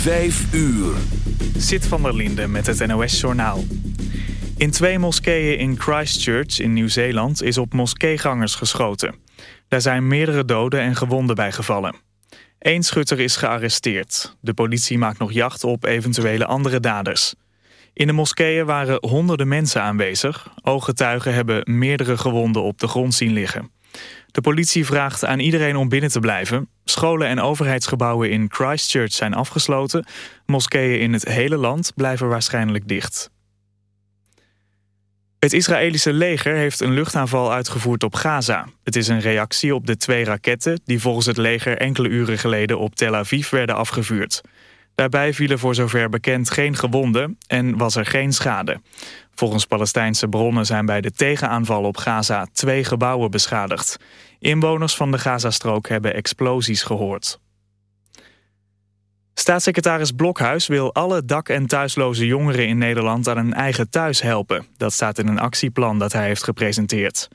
Vijf uur. Zit van der Linde met het NOS-journaal. In twee moskeeën in Christchurch in Nieuw-Zeeland is op moskeegangers geschoten. Daar zijn meerdere doden en gewonden bij gevallen. Eén schutter is gearresteerd. De politie maakt nog jacht op eventuele andere daders. In de moskeeën waren honderden mensen aanwezig. Ooggetuigen hebben meerdere gewonden op de grond zien liggen. De politie vraagt aan iedereen om binnen te blijven. Scholen en overheidsgebouwen in Christchurch zijn afgesloten. Moskeeën in het hele land blijven waarschijnlijk dicht. Het Israëlische leger heeft een luchtaanval uitgevoerd op Gaza. Het is een reactie op de twee raketten die volgens het leger enkele uren geleden op Tel Aviv werden afgevuurd. Daarbij vielen voor zover bekend geen gewonden en was er geen schade. Volgens Palestijnse bronnen zijn bij de tegenaanval op Gaza twee gebouwen beschadigd. Inwoners van de Gazastrook hebben explosies gehoord. Staatssecretaris Blokhuis wil alle dak- en thuisloze jongeren in Nederland aan een eigen thuis helpen. Dat staat in een actieplan dat hij heeft gepresenteerd.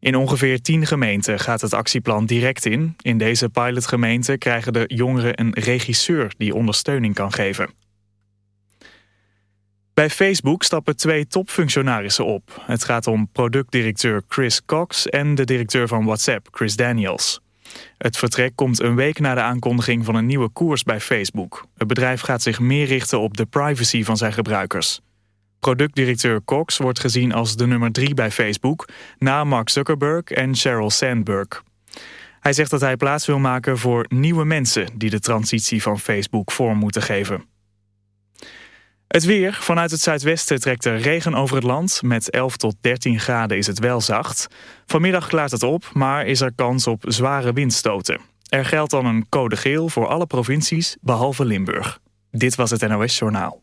In ongeveer tien gemeenten gaat het actieplan direct in. In deze pilotgemeenten krijgen de jongeren een regisseur die ondersteuning kan geven. Bij Facebook stappen twee topfunctionarissen op. Het gaat om productdirecteur Chris Cox en de directeur van WhatsApp, Chris Daniels. Het vertrek komt een week na de aankondiging van een nieuwe koers bij Facebook. Het bedrijf gaat zich meer richten op de privacy van zijn gebruikers. Productdirecteur Cox wordt gezien als de nummer drie bij Facebook... na Mark Zuckerberg en Sheryl Sandberg. Hij zegt dat hij plaats wil maken voor nieuwe mensen... die de transitie van Facebook vorm moeten geven. Het weer. Vanuit het zuidwesten trekt er regen over het land. Met 11 tot 13 graden is het wel zacht. Vanmiddag klaart het op, maar is er kans op zware windstoten. Er geldt dan een code geel voor alle provincies, behalve Limburg. Dit was het NOS Journaal.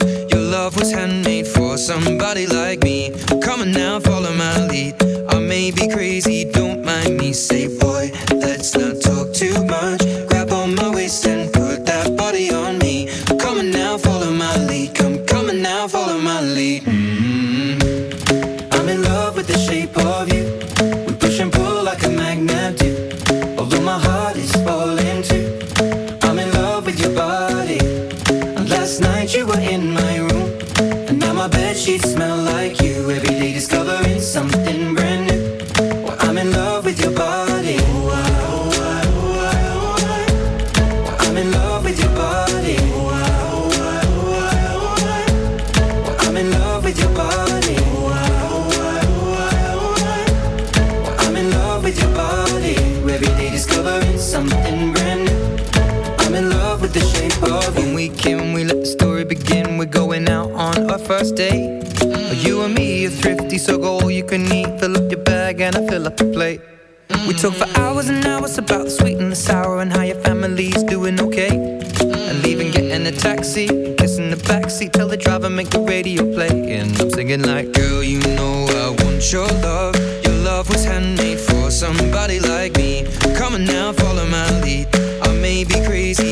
taxi, kissing the backseat, tell the driver make the radio play. And I'm singing like, girl, you know I want your love. Your love was handmade for somebody like me. Come on now, follow my lead. I may be crazy,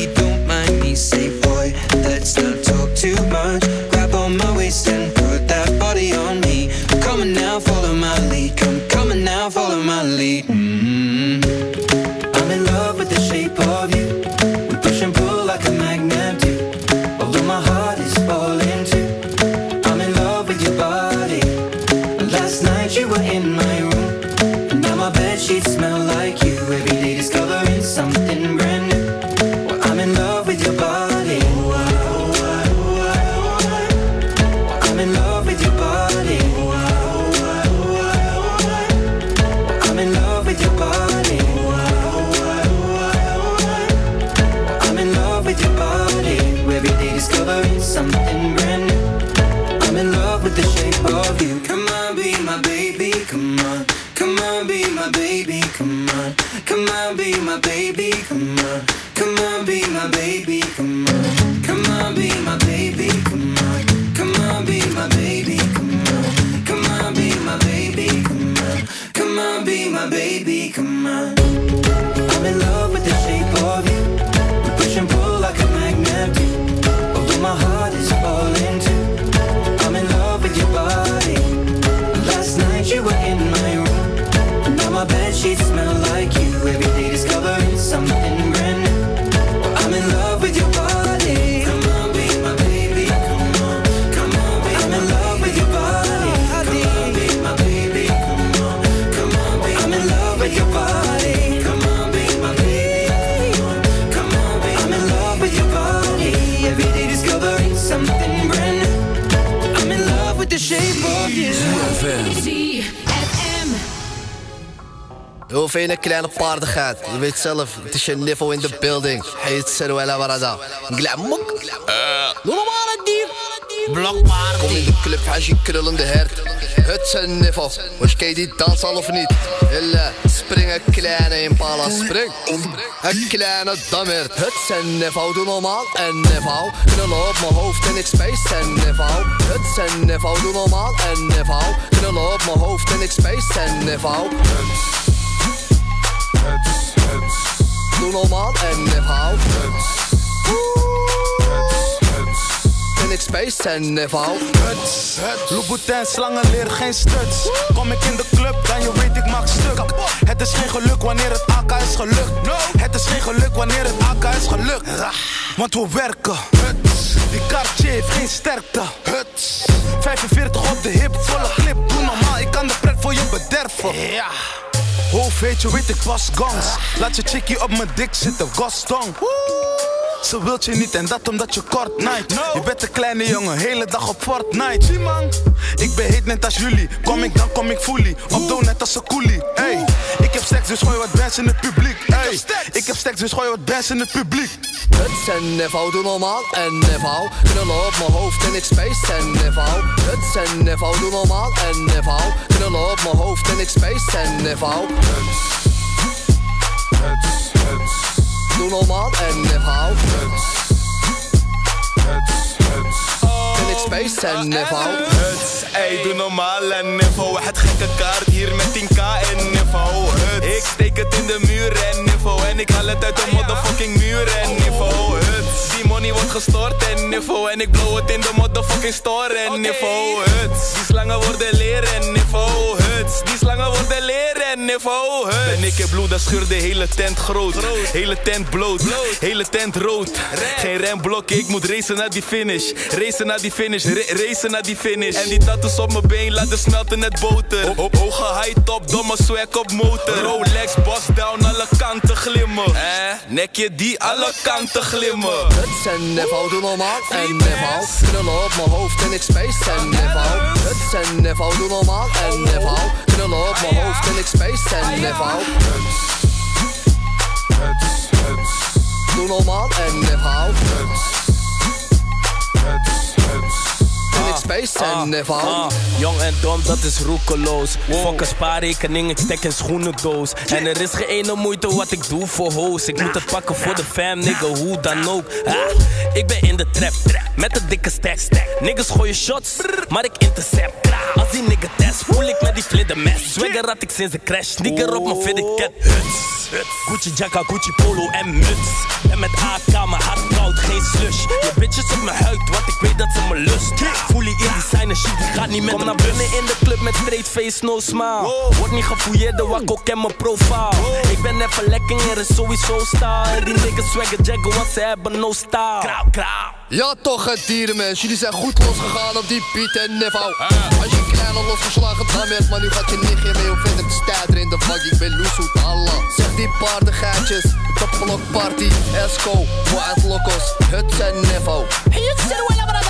Heel veel kleine paardigheid. Je weet zelf, het is je niveau in de building. Heet Seruela Barada. Glamok. Doe normaal het dier. Blokpaard. Kom in de club, je krullende hert. Het een niveau. Was je die dans al of niet? Hille, spring een kleine impala, spring. Een kleine dammert. Het een niveau, doe normaal. Een niveau. Knullen op mijn hoofd en ik space een niveau. Het een niveau, doe normaal. Een niveau. Knullen op mijn hoofd en ik space een niveau. Doe normaal en niveau. En ik space en niveau. Louboutin, slangen leren geen stuts. Kom ik in de club, dan je weet ik maak stuk. Het is geen geluk wanneer het AK is gelukt. Het is geen geluk wanneer het AK is gelukt. Want we werken. Die Cartier heeft geen sterkte. 45 op de hip, volle clip. Doe normaal, ik kan de pret voor je bederven. Ja. Hoofd weet je, weet ik pas gongs. Laat je chickie op mijn dik zitten, Gaston. Ze wilt je niet en dat omdat je kort night. Je bent een kleine jongen, hele dag op Fortnite. Zie man, ik ben heet net als jullie. Kom ik dan kom ik fully. Op net als een coolie. Hey, ik heb seks dus gooi wat bands in het publiek. Hey, ik heb seks dus gooi wat bands in het publiek. Huts en Nevo, doe normaal en Nevo Knullen op mijn hoofd en ik space en Nevo Huts en Nevo, doe normaal en Nevo Knullen op mijn hoofd en ik space en Nevo Huts, huts, Doe normaal en Nevo. Huts, Ik en Nevo Huts, ey, doe normaal en niveau. Het gekke kaart hier met 10k en niveau. Huts, ik steek het in de muur en niveau. En ik haal het uit de motherfucking muur en niveau. Huts, die money wordt gestort en niveau. En ik blow het in de motherfucking store en niveau. Huts, die slangen worden leren en niveau. Die slangen worden leren en niveau. Huts, en ik heb bloed, dat scheur de hele tent groot. Hele tent bloot, hele tent rood. Geen remblokken, ik moet racen naar die finish. Racen naar die finish, ra- racen naar die finish. En die tattoos op mijn been laten smelten net boter. Op, op hoge high top, domme swag op motor. Rolex, boss down, alle kanten glimmen. Eh, nekje die alle kanten glimmen. Huts en Nevo, doe normaal en Nevo Knullen op mijn hoofd en ik space en Nevo Huts en Nevo, doe normaal en Nevo Knullen op mijn hoofd en ik space en Nevo Huts, huts. Doe normaal en Nevo Huts, Ik space en Ah, jong en dom, dat is roekeloos. Fuck een spaarrekening, ik stek in schoenendoos. En er is geen ene moeite wat ik doe voor hoes. Ik moet het pakken voor de fam, nigga, hoe dan ook. Ah, ik ben in de trap, met een dikke stack. Niggas gooien shots, maar ik intercept. Als die nigga test, voel ik met die flinder mes. Swagger had ik sinds de crash, nigger op mijn fitted cat. Huts, Gucci jacka, Gucci polo en muts. En met AK, mijn hart koud, geen slush. Je bitches op mijn huid, want ik weet dat ze me lust. Voel die in designer shit, die gaat niet met Kom naar binnen in de club met straight face, no smile. Word niet gefouilleerd, de wakko ken mijn profile. Ik ben even lekker, er is sowieso style. Die niggas swagger jaggen, want ze hebben no style. Krauw, krauw. Ja toch het dierenmens, jullie zijn goed losgegaan op die Piet en Nevo Als je een kleine losgeslagen dam hebt, maar nu gaat je nichtje mee op verder te stijder in de vak Ik ben Loesoet Allah Zeg die paardengeitjes, topblok party, Esco, Wild Locos, Huts en Nevo Blok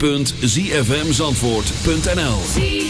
www.zfmzandvoort.nl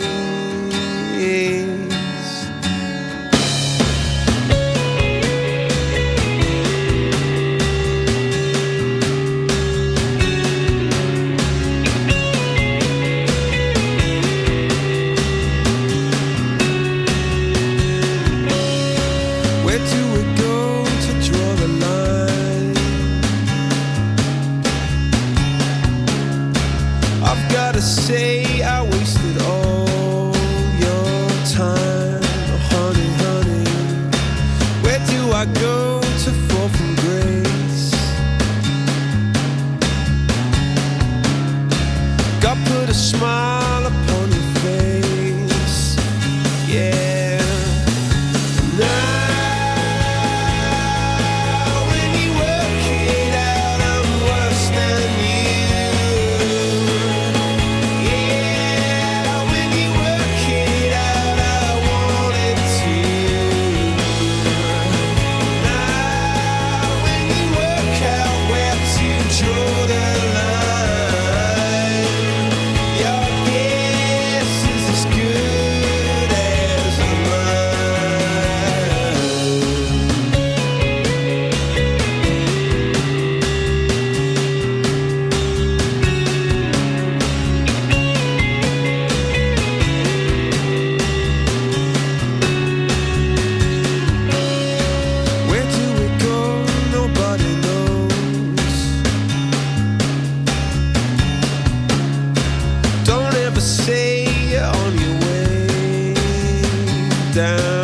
down.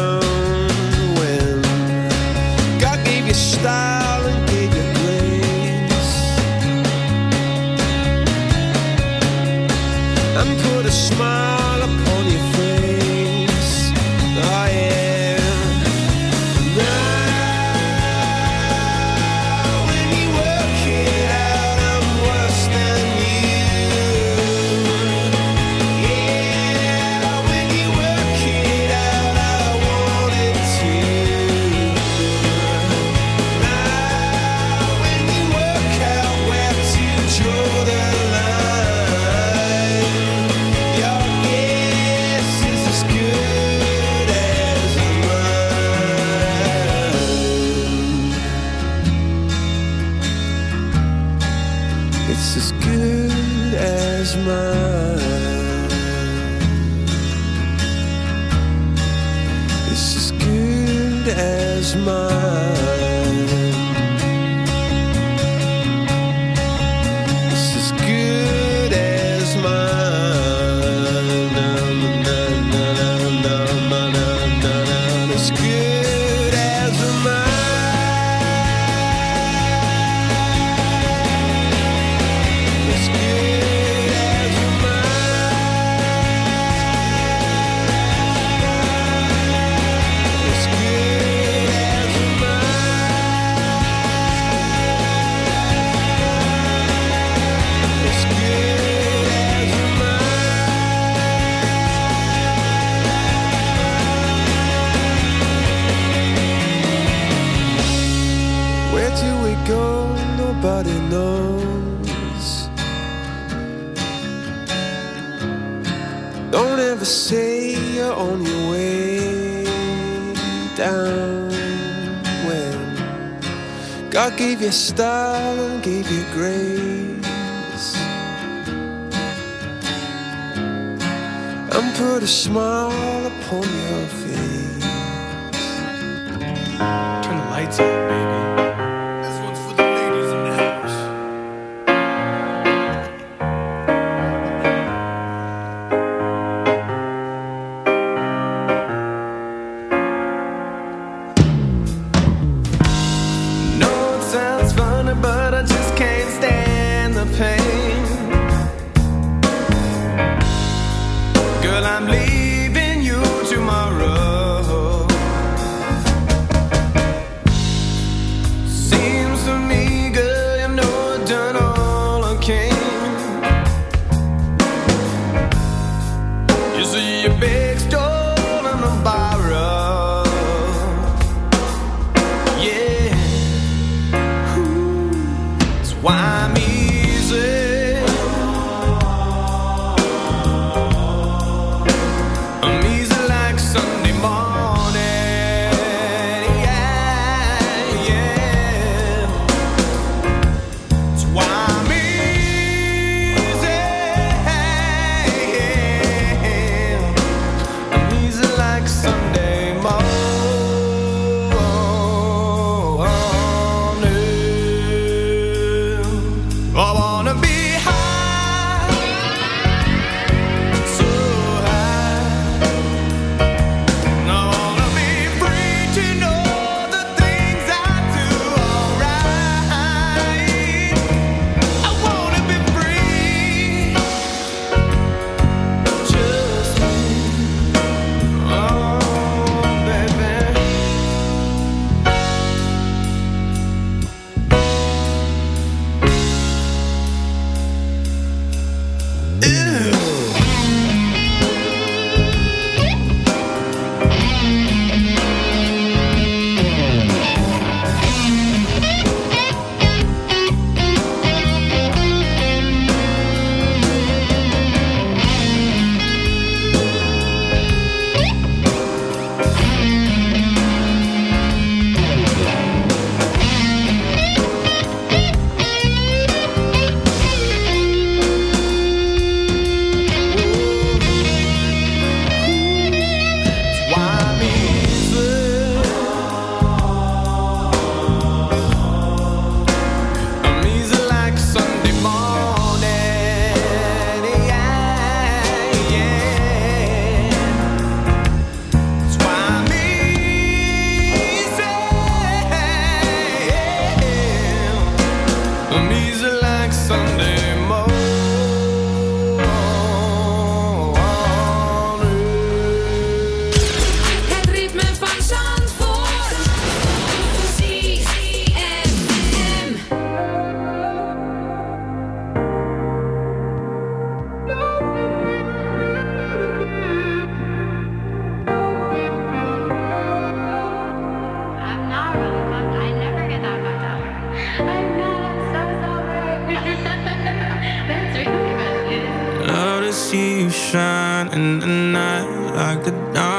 go, nobody knows. Don't ever say you're on your way down when God gave you style and gave you grace and put a smile upon your face. Turn the lights up, baby. shine in the night like the dawn.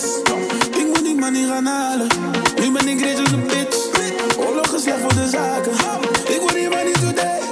niks. Ik moet die money gaan halen. Nu ben ik rich als een bitch. Oorlog is slecht voor de zaken. Ik word hier maar niet today.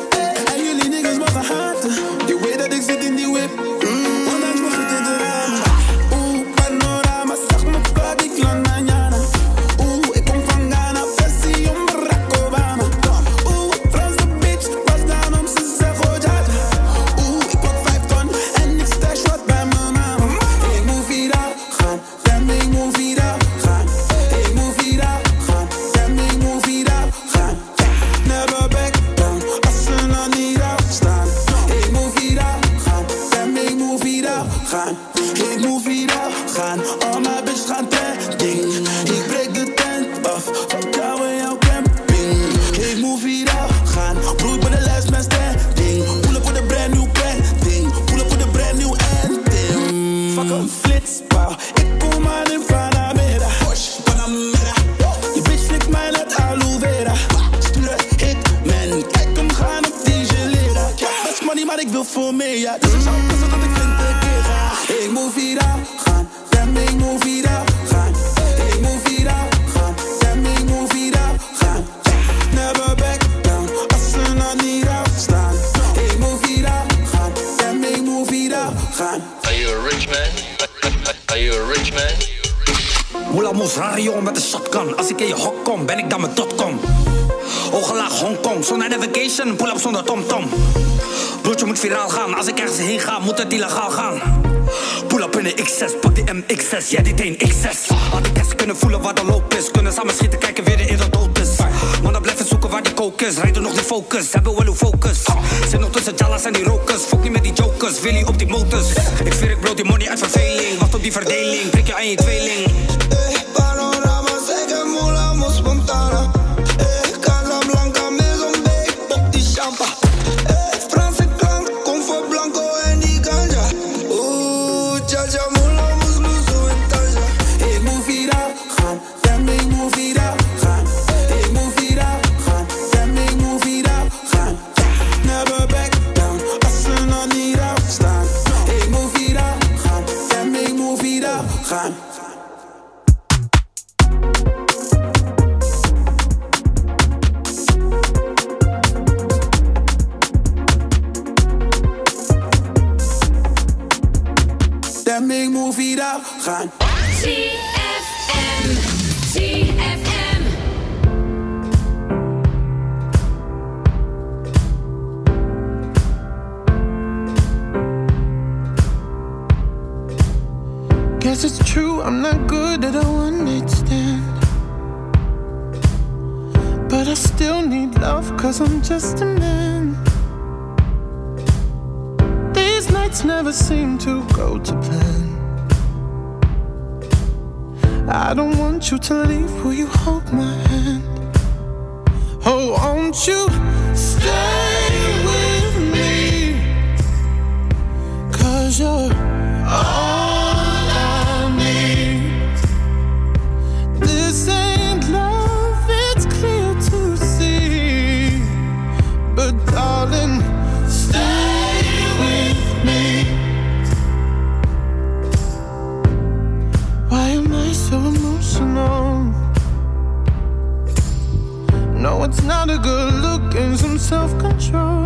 focus. Zijn nog tussen Jalas en die rokers. Fok niet met die jokers, Wil je op die motors. Ik vind ik brood die money uit verveling. Wacht op die verdeling, prik je aan je tweeling. What's not a good look and some self control?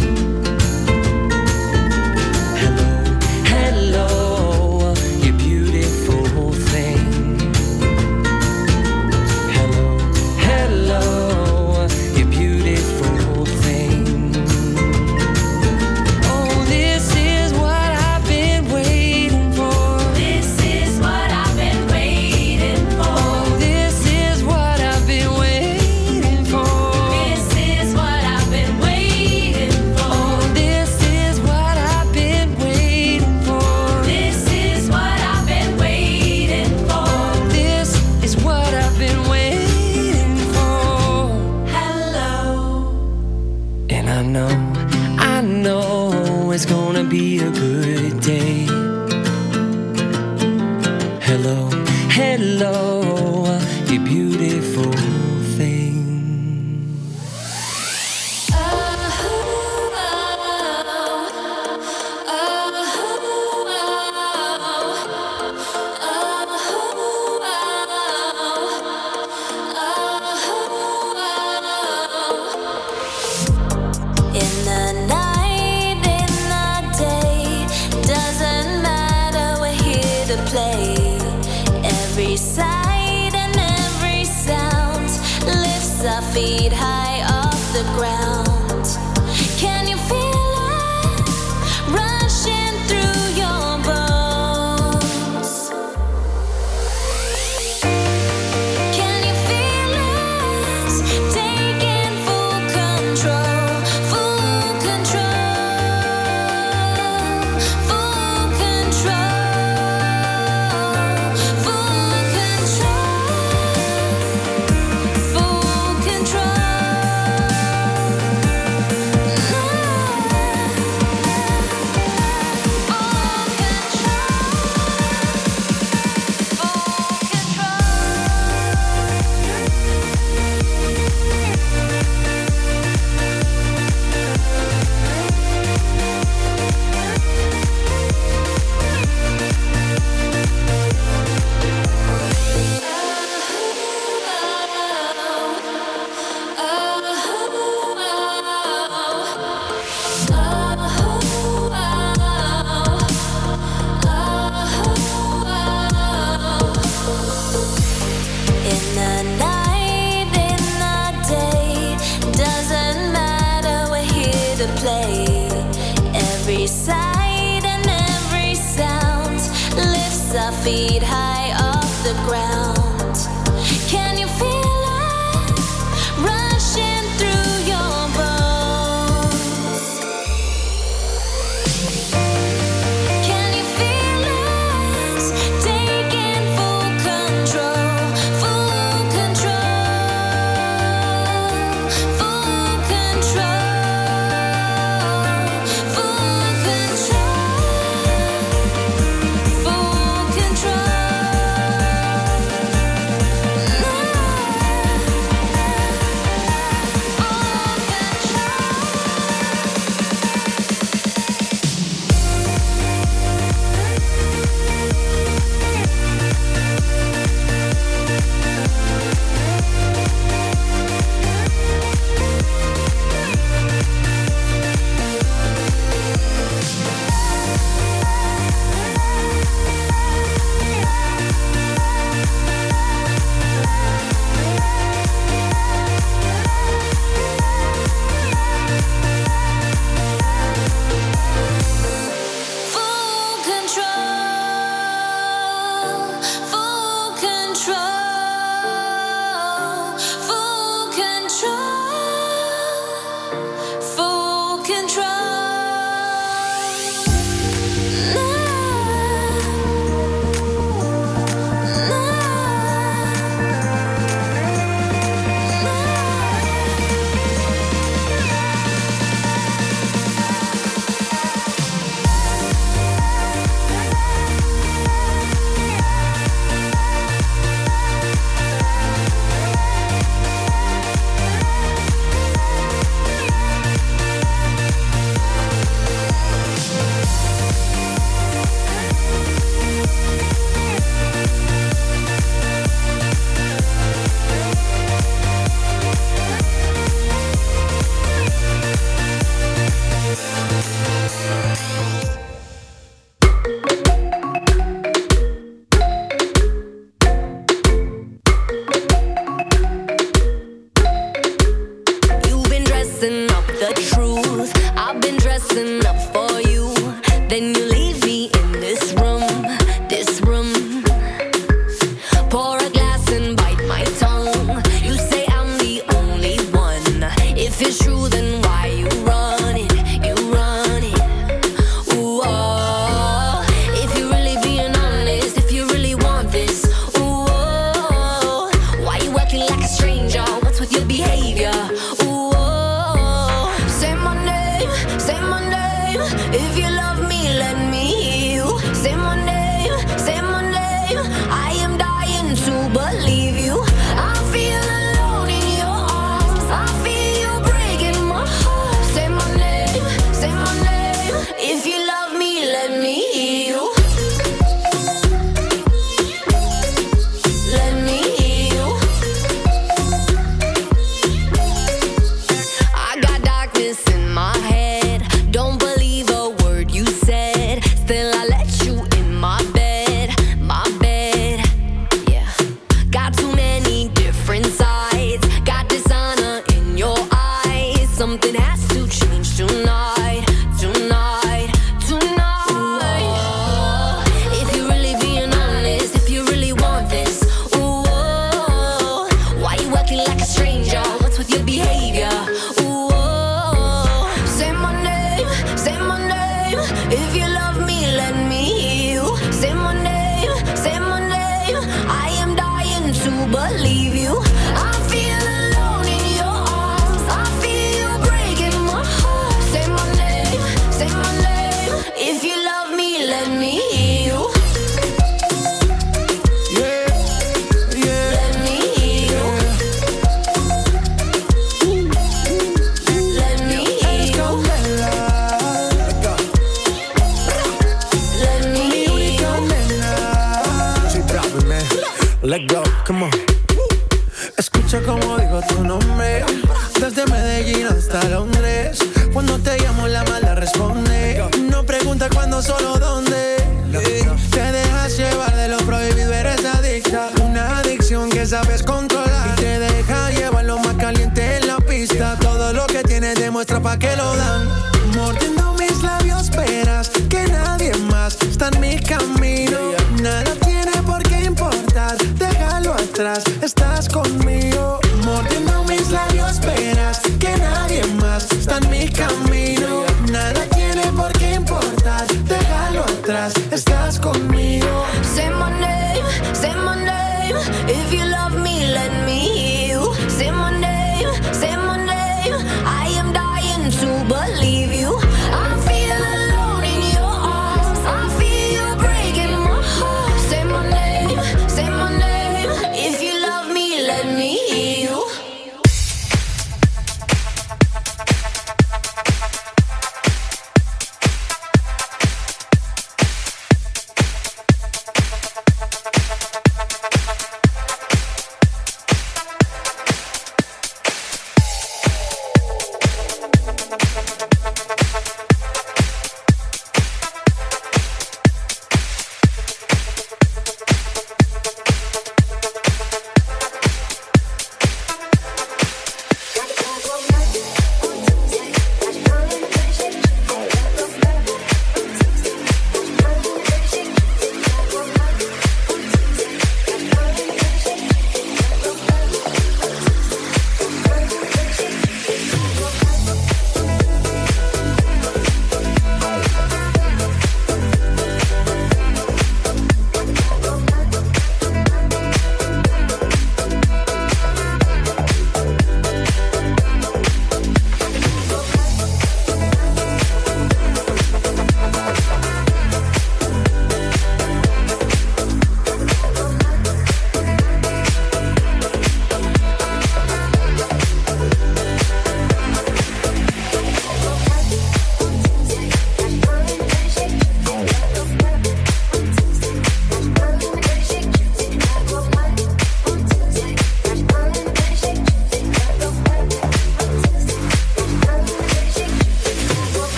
ground.